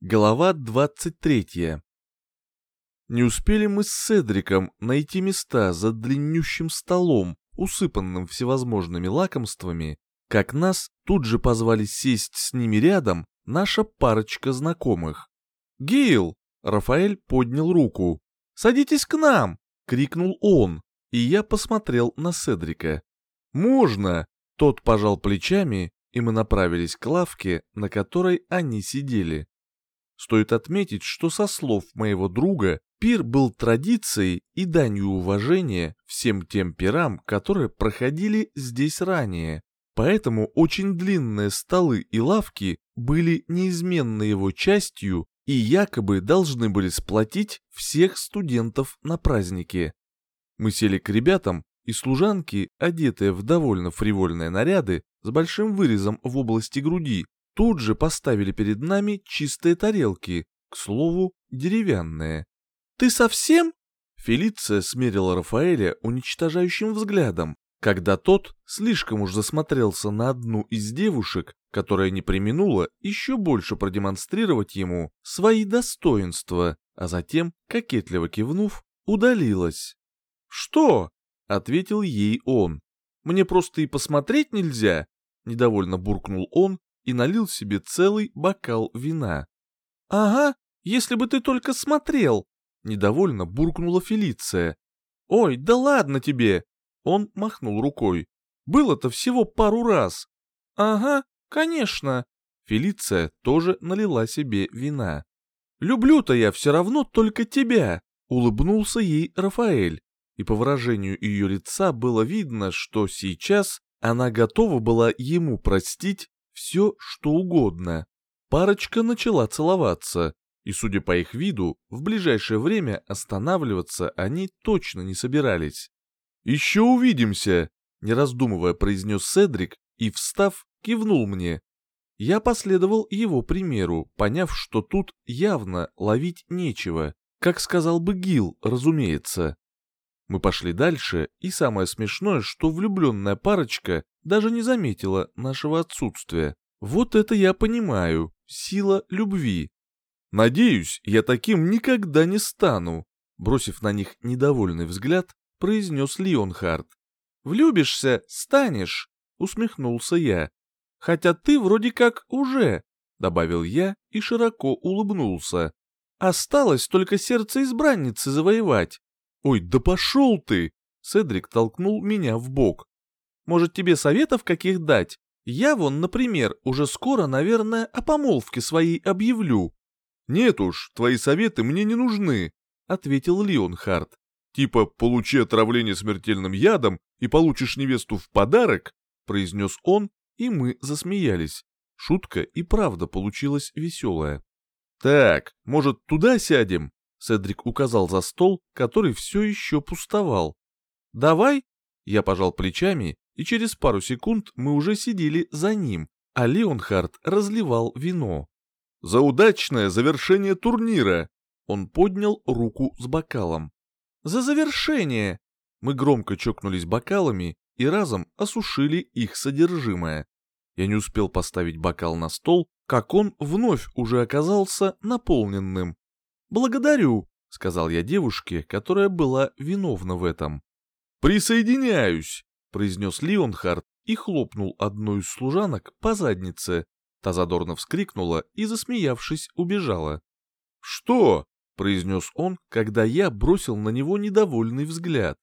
Глава 23 Не успели мы с Седриком найти места за длиннющим столом, усыпанным всевозможными лакомствами, как нас тут же позвали сесть с ними рядом наша парочка знакомых. «Гейл!» — Рафаэль поднял руку. «Садитесь к нам!» — крикнул он, и я посмотрел на Седрика. «Можно!» — тот пожал плечами, и мы направились к лавке, на которой они сидели. Стоит отметить, что со слов моего друга, пир был традицией и данью уважения всем тем пирам, которые проходили здесь ранее. Поэтому очень длинные столы и лавки были неизменной его частью и якобы должны были сплотить всех студентов на празднике. Мы сели к ребятам, и служанки, одетые в довольно фривольные наряды, с большим вырезом в области груди, тут же поставили перед нами чистые тарелки, к слову, деревянные. «Ты совсем?» Фелиция смерила Рафаэля уничтожающим взглядом, когда тот слишком уж засмотрелся на одну из девушек, которая не применула еще больше продемонстрировать ему свои достоинства, а затем, кокетливо кивнув, удалилась. «Что?» — ответил ей он. «Мне просто и посмотреть нельзя?» — недовольно буркнул он, и налил себе целый бокал вина. «Ага, если бы ты только смотрел!» — недовольно буркнула Фелиция. «Ой, да ладно тебе!» — он махнул рукой. «Было-то всего пару раз». «Ага, конечно!» Фелиция тоже налила себе вина. «Люблю-то я все равно только тебя!» — улыбнулся ей Рафаэль. И по выражению ее лица было видно, что сейчас она готова была ему простить все, что угодно. Парочка начала целоваться, и, судя по их виду, в ближайшее время останавливаться они точно не собирались. «Еще увидимся!» — не раздумывая произнес Седрик и, встав, кивнул мне. Я последовал его примеру, поняв, что тут явно ловить нечего, как сказал бы Гил, разумеется. Мы пошли дальше, и самое смешное, что влюбленная парочка даже не заметила нашего отсутствия. Вот это я понимаю, сила любви. Надеюсь, я таким никогда не стану, бросив на них недовольный взгляд, произнес Леонхард. «Влюбишься, станешь», — усмехнулся я. «Хотя ты вроде как уже», — добавил я и широко улыбнулся. «Осталось только сердце избранницы завоевать». «Ой, да пошел ты!» — Седрик толкнул меня в бок. Может, тебе советов каких дать? Я вон, например, уже скоро, наверное, о помолвке своей объявлю». «Нет уж, твои советы мне не нужны», — ответил Леонхард. «Типа, получи отравление смертельным ядом и получишь невесту в подарок», — произнес он, и мы засмеялись. Шутка и правда получилась веселая. «Так, может, туда сядем?» Седрик указал за стол, который все еще пустовал. «Давай?» Я пожал плечами и через пару секунд мы уже сидели за ним, а Леонхард разливал вино. «За удачное завершение турнира!» Он поднял руку с бокалом. «За завершение!» Мы громко чокнулись бокалами и разом осушили их содержимое. Я не успел поставить бокал на стол, как он вновь уже оказался наполненным. «Благодарю», — сказал я девушке, которая была виновна в этом. «Присоединяюсь», — произнес Леонхард и хлопнул одну из служанок по заднице. Та задорно вскрикнула и, засмеявшись, убежала. «Что?» — произнес он, когда я бросил на него недовольный взгляд.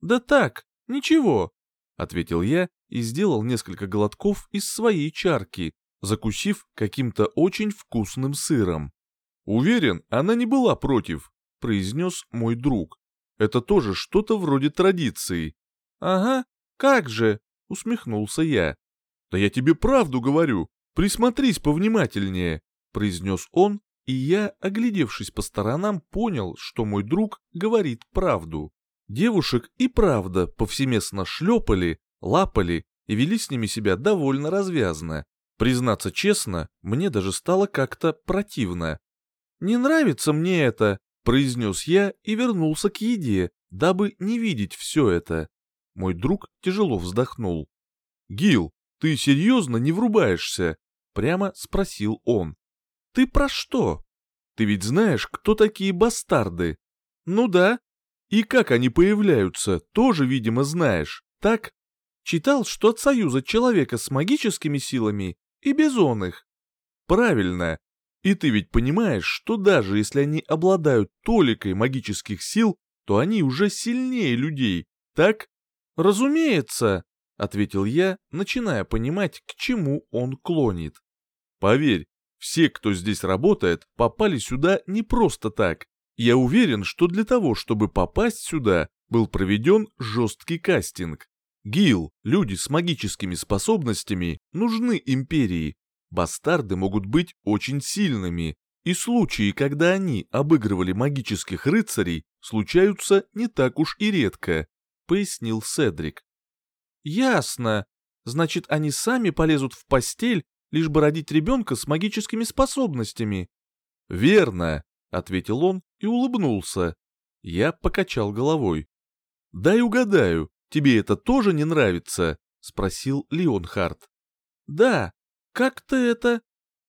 «Да так, ничего», — ответил я и сделал несколько глотков из своей чарки, закусив каким-то очень вкусным сыром. «Уверен, она не была против», — произнес мой друг. «Это тоже что-то вроде традиции». «Ага, «Как же?» — усмехнулся я. «Да я тебе правду говорю, присмотрись повнимательнее», — произнес он, и я, оглядевшись по сторонам, понял, что мой друг говорит правду. Девушек и правда повсеместно шлепали, лапали и вели с ними себя довольно развязно. Признаться честно, мне даже стало как-то противно. «Не нравится мне это», — произнес я и вернулся к еде, дабы не видеть все это. Мой друг тяжело вздохнул. «Гил, ты серьезно не врубаешься?» — прямо спросил он. Ты про что? Ты ведь знаешь, кто такие бастарды? Ну да. И как они появляются, тоже, видимо, знаешь, так? Читал, что от союза человека с магическими силами и без он их. Правильно. И ты ведь понимаешь, что даже если они обладают толикой магических сил, то они уже сильнее людей, так? Разумеется, ответил я, начиная понимать, к чему он клонит. Поверь, все, кто здесь работает, попали сюда не просто так. Я уверен, что для того, чтобы попасть сюда, был проведен жесткий кастинг. Гил, люди с магическими способностями, нужны империи. Бастарды могут быть очень сильными, и случаи, когда они обыгрывали магических рыцарей, случаются не так уж и редко, пояснил Седрик. Ясно. Значит, они сами полезут в постель, лишь бы родить ребенка с магическими способностями. Верно, ответил он и улыбнулся. Я покачал головой. Дай угадаю, тебе это тоже не нравится? спросил Леонхард. Да, как-то это...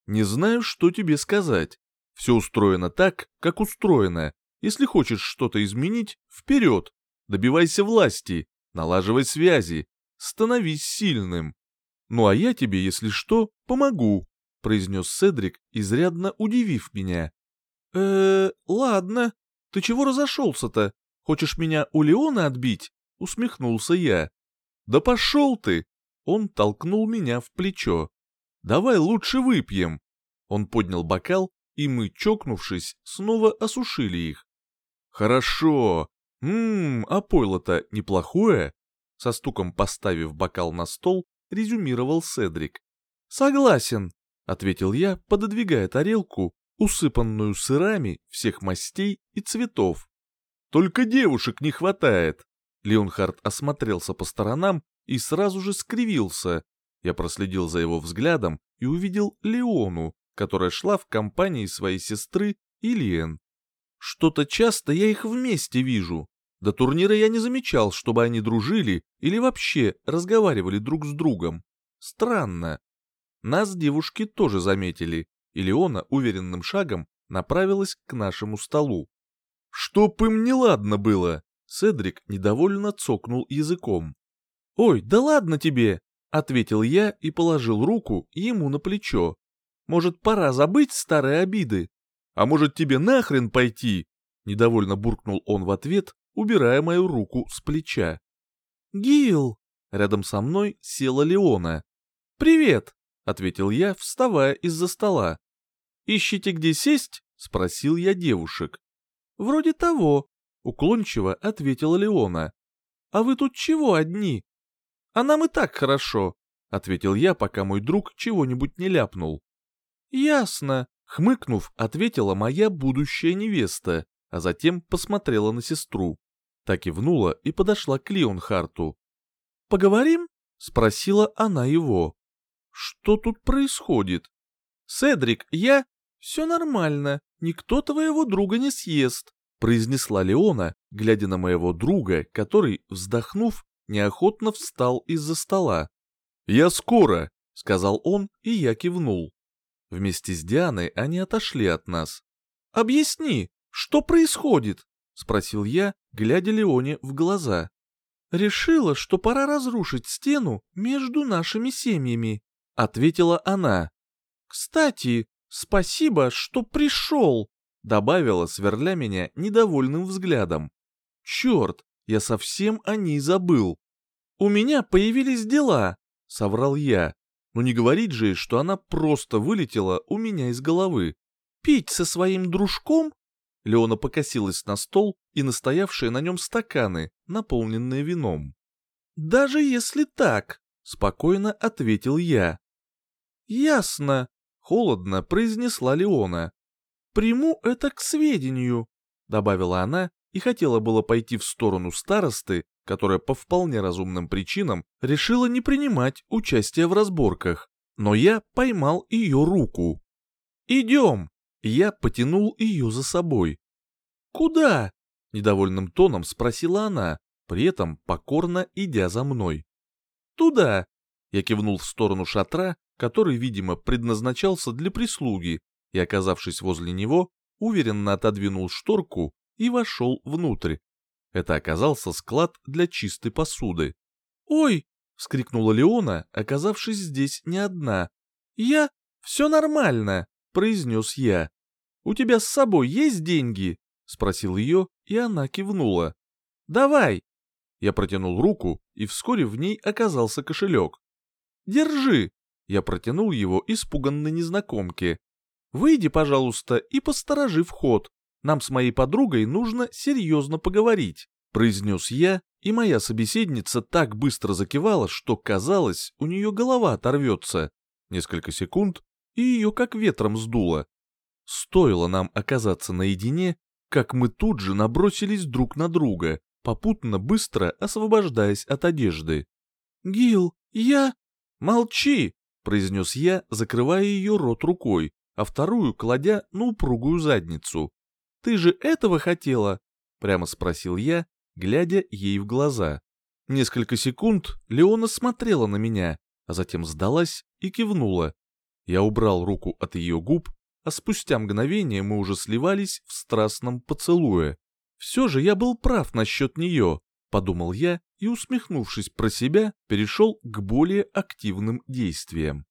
Не знаю, что тебе сказать. Все устроено так, как устроено. Если хочешь что-то изменить, вперед. Добивайся власти, налаживай связи, становись сильным. Ну а я тебе, если что, помогу, произнес Седрик, изрядно удивив меня. э ладно. Ты чего разошелся-то? Хочешь меня у Леона отбить? Усмехнулся я. Да пошел ты! Он толкнул меня в плечо. Давай лучше выпьем. Он поднял бокал, и мы, чокнувшись, снова осушили их. Хорошо. Ммм, а пойло-то неплохое? Со стуком поставив бокал на стол, резюмировал Седрик. «Согласен», — ответил я, пододвигая тарелку, усыпанную сырами всех мастей и цветов. «Только девушек не хватает!» Леонхард осмотрелся по сторонам и сразу же скривился. Я проследил за его взглядом и увидел Леону, которая шла в компании своей сестры Ильен. Что-то часто я их вместе вижу, до турнира я не замечал, чтобы они дружили или вообще разговаривали друг с другом. Странно. Нас девушки тоже заметили, и Леона уверенным шагом направилась к нашему столу. «Чтоб им неладно было!» Седрик недовольно цокнул языком. «Ой, да ладно тебе!» — ответил я и положил руку ему на плечо. «Может, пора забыть старые обиды? А может, тебе нахрен пойти?» Недовольно буркнул он в ответ убирая мою руку с плеча. «Гил!» — рядом со мной села Леона. «Привет!» — ответил я, вставая из-за стола. «Ищите, где сесть?» — спросил я девушек. «Вроде того», — уклончиво ответила Леона. «А вы тут чего одни?» «А нам и так хорошо», — ответил я, пока мой друг чего-нибудь не ляпнул. «Ясно», — хмыкнув, ответила моя будущая невеста а затем посмотрела на сестру. Так и внула и подошла к Леонхарту. «Поговорим?» — спросила она его. «Что тут происходит?» «Седрик, я...» «Все нормально, никто твоего друга не съест», — произнесла Леона, глядя на моего друга, который, вздохнув, неохотно встал из-за стола. «Я скоро», — сказал он, и я кивнул. Вместе с Дианой они отошли от нас. «Объясни», что происходит?» — спросил я, глядя Леоне в глаза. «Решила, что пора разрушить стену между нашими семьями», — ответила она. «Кстати, спасибо, что пришел», — добавила, сверля меня недовольным взглядом. «Черт, я совсем о ней забыл. У меня появились дела», — соврал я. Но не говорить же, что она просто вылетела у меня из головы. «Пить со своим дружком Леона покосилась на стол и настоявшие на нем стаканы, наполненные вином. «Даже если так», — спокойно ответил я. «Ясно», — холодно произнесла Леона. «Приму это к сведению», — добавила она и хотела было пойти в сторону старосты, которая по вполне разумным причинам решила не принимать участие в разборках, но я поймал ее руку. «Идем», я потянул ее за собой. «Куда?» — недовольным тоном спросила она, при этом покорно идя за мной. «Туда!» — я кивнул в сторону шатра, который, видимо, предназначался для прислуги, и, оказавшись возле него, уверенно отодвинул шторку и вошел внутрь. Это оказался склад для чистой посуды. «Ой!» — вскрикнула Леона, оказавшись здесь не одна. «Я... Все нормально!» — произнес я. «У тебя с собой есть деньги?» — спросил ее, и она кивнула. «Давай!» Я протянул руку, и вскоре в ней оказался кошелек. «Держи!» — я протянул его испуганной незнакомке. «Выйди, пожалуйста, и посторожи вход. Нам с моей подругой нужно серьезно поговорить», — произнес я, и моя собеседница так быстро закивала, что казалось, у нее голова оторвется. Несколько секунд, и ее как ветром сдуло. Стоило нам оказаться наедине, как мы тут же набросились друг на друга, попутно быстро освобождаясь от одежды. «Гил, я...» «Молчи!» — произнес я, закрывая ее рот рукой, а вторую кладя на упругую задницу. «Ты же этого хотела?» — прямо спросил я, глядя ей в глаза. Несколько секунд Леона смотрела на меня, а затем сдалась и кивнула. Я убрал руку от ее губ, а спустя мгновение мы уже сливались в страстном поцелуе. Все же я был прав насчет нее, подумал я и, усмехнувшись про себя, перешел к более активным действиям.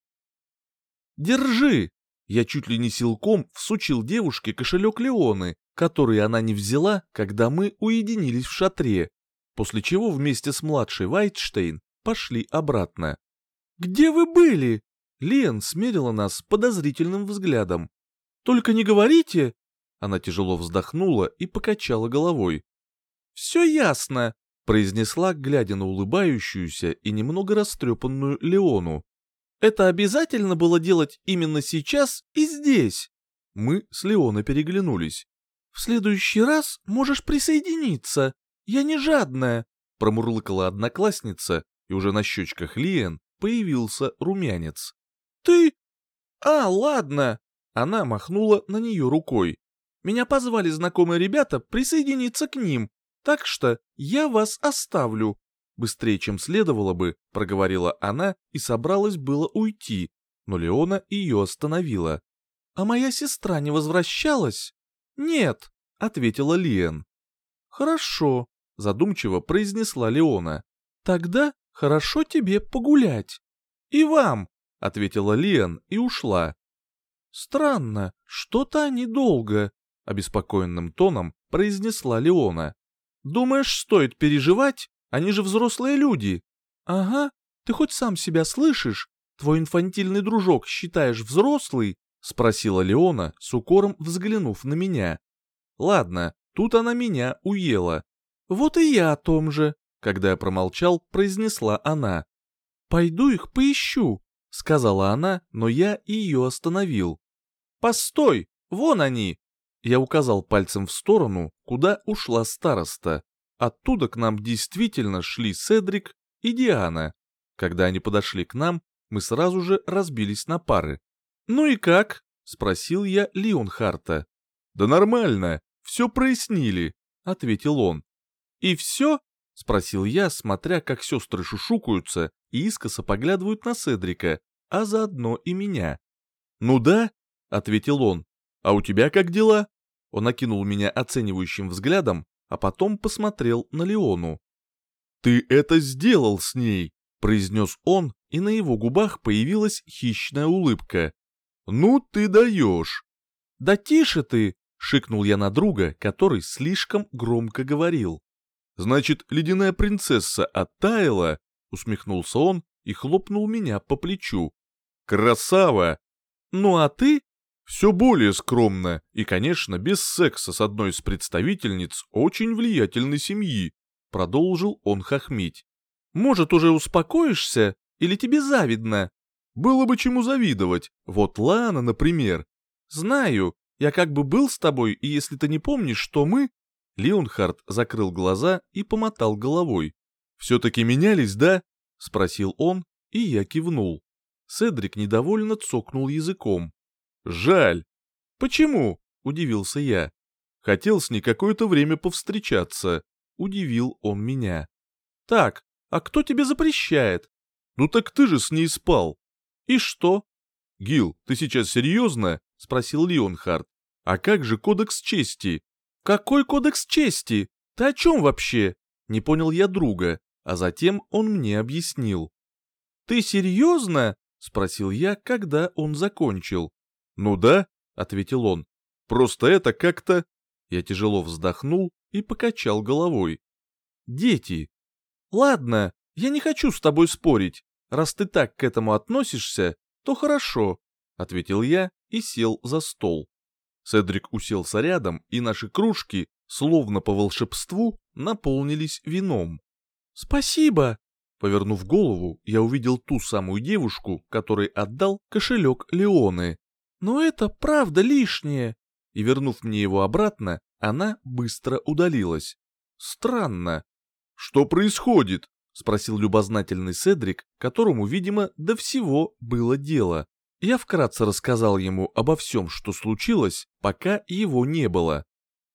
«Держи!» Я чуть ли не силком всучил девушке кошелек Леоны, который она не взяла, когда мы уединились в шатре, после чего вместе с младшей Вайтштейн пошли обратно. «Где вы были?» Лен смерила нас подозрительным взглядом. «Только не говорите!» Она тяжело вздохнула и покачала головой. «Все ясно», — произнесла, глядя на улыбающуюся и немного растрепанную Леону. Это обязательно было делать именно сейчас и здесь. Мы с Леоной переглянулись. В следующий раз можешь присоединиться. Я не жадная, промурлыкала одноклассница, и уже на щечках Лиен появился румянец. Ты... А, ладно. Она махнула на нее рукой. Меня позвали знакомые ребята присоединиться к ним, так что я вас оставлю. Быстрее, чем следовало бы, проговорила она и собралась было уйти, но Леона ее остановила. «А моя сестра не возвращалась?» «Нет», — ответила Лиен. «Хорошо», — задумчиво произнесла Леона. «Тогда хорошо тебе погулять». «И вам», — ответила Лиен и ушла. «Странно, что-то они долго», — обеспокоенным тоном произнесла Леона. «Думаешь, стоит переживать?» Они же взрослые люди. Ага, ты хоть сам себя слышишь? Твой инфантильный дружок считаешь взрослый? Спросила Леона, с укором взглянув на меня. Ладно, тут она меня уела. Вот и я о том же. Когда я промолчал, произнесла она. «Пойду их поищу», — сказала она, но я ее остановил. «Постой! Вон они!» Я указал пальцем в сторону, куда ушла староста. Оттуда к нам действительно шли Седрик и Диана. Когда они подошли к нам, мы сразу же разбились на пары. «Ну и как?» — спросил я Леонхарта. «Да нормально, все прояснили», — ответил он. «И все?» — спросил я, смотря как сестры шушукаются и искоса поглядывают на Седрика, а заодно и меня. «Ну да», — ответил он. «А у тебя как дела?» Он окинул меня оценивающим взглядом, а потом посмотрел на Леону. «Ты это сделал с ней!» — произнес он, и на его губах появилась хищная улыбка. «Ну ты даешь!» «Да тише ты!» — шикнул я на друга, который слишком громко говорил. «Значит, ледяная принцесса оттаяла?» — усмехнулся он и хлопнул меня по плечу. «Красава!» «Ну а ты?» Все более скромно и, конечно, без секса с одной из представительниц очень влиятельной семьи, продолжил он хохмить. Может, уже успокоишься или тебе завидно? Было бы чему завидовать. Вот Лана, например. Знаю, я как бы был с тобой, и если ты не помнишь, что мы... Леонхард закрыл глаза и помотал головой. «Все-таки менялись, да?» — спросил он, и я кивнул. Седрик недовольно цокнул языком. Жаль. Почему? Удивился я. Хотел с ней какое-то время повстречаться. Удивил он меня. Так, а кто тебе запрещает? Ну так ты же с ней спал. И что? Гил, ты сейчас серьезно?» — спросил Леонхард. «А как же кодекс чести?» «Какой кодекс чести? Ты о чем вообще?» Не понял я друга, а затем он мне объяснил. «Ты серьезно?» — спросил я, когда он закончил. «Ну да», — ответил он. «Просто это как-то...» Я тяжело вздохнул и покачал головой. «Дети. Ладно, я не хочу с тобой спорить. Раз ты так к этому относишься, то хорошо», — ответил я и сел за стол. Седрик уселся рядом, и наши кружки, словно по волшебству, наполнились вином. «Спасибо!» Повернув голову, я увидел ту самую девушку, которой отдал кошелек Леоны. «Но это правда лишнее!» И вернув мне его обратно, она быстро удалилась. «Странно!» «Что происходит?» — спросил любознательный Седрик, которому, видимо, до всего было дело. Я вкратце рассказал ему обо всем, что случилось, пока его не было.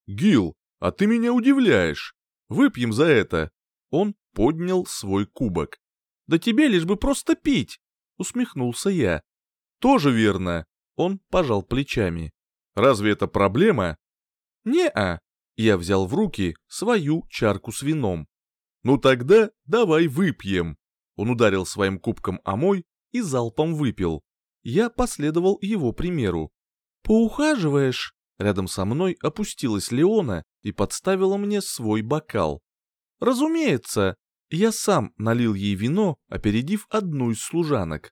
«Гил, а ты меня удивляешь. Выпьем за это». Он поднял свой кубок. «Да тебе лишь бы просто пить!» — усмехнулся я. «Тоже верно!» — он пожал плечами. «Разве это проблема?» «Не-а!» — я взял в руки свою чарку с вином. «Ну тогда давай выпьем!» Он ударил своим кубком о мой и залпом выпил. Я последовал его примеру. «Поухаживаешь?» Рядом со мной опустилась Леона и подставила мне свой бокал. «Разумеется!» Я сам налил ей вино, опередив одну из служанок.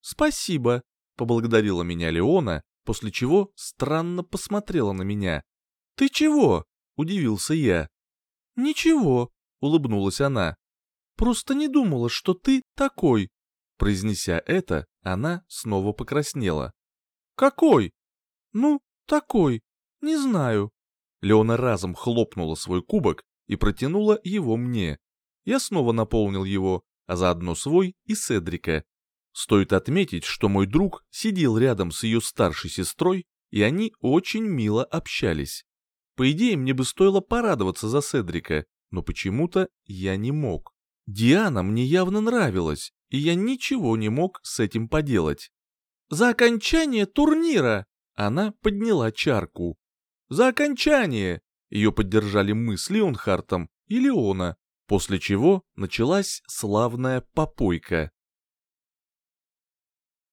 «Спасибо», — поблагодарила меня Леона, после чего странно посмотрела на меня. «Ты чего?» — удивился я. «Ничего», — улыбнулась она. «Просто не думала, что ты такой». Произнеся это, она снова покраснела. «Какой?» «Ну, такой. Не знаю». Леона разом хлопнула свой кубок и протянула его мне. Я снова наполнил его, а заодно свой и Седрика. Стоит отметить, что мой друг сидел рядом с ее старшей сестрой, и они очень мило общались. По идее, мне бы стоило порадоваться за Седрика, но почему-то я не мог. Диана мне явно нравилась, и я ничего не мог с этим поделать. «За окончание турнира!» Она подняла чарку. «За окончание!» Ее поддержали мы с Леонхартом и Леона, после чего началась славная попойка.